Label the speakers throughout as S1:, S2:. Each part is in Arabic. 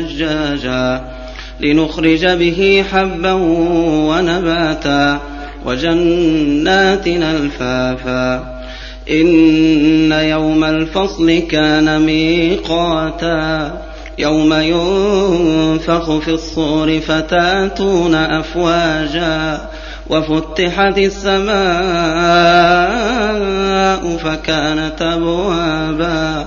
S1: ثجاجا لنخرج به حبا ونباتا وجنات الفافا إن يوم الفصل كان ميقاتا. يوم ينفخ في الصور فتاتون أفواجا. وفتحت السماء فكانت أبوابا.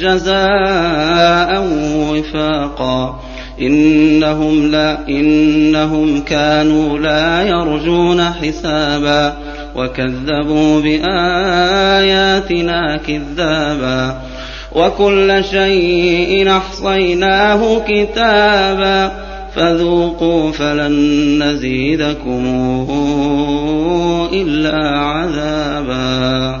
S1: جزاء وفاقا. إنهم لا إنهم كانوا لا يرجون حسابا. وكذبوا بآياتنا كذابا. وكل شيء أحصيناه كتابا. فذوقوا فلن نزيدكم إلا عذابا.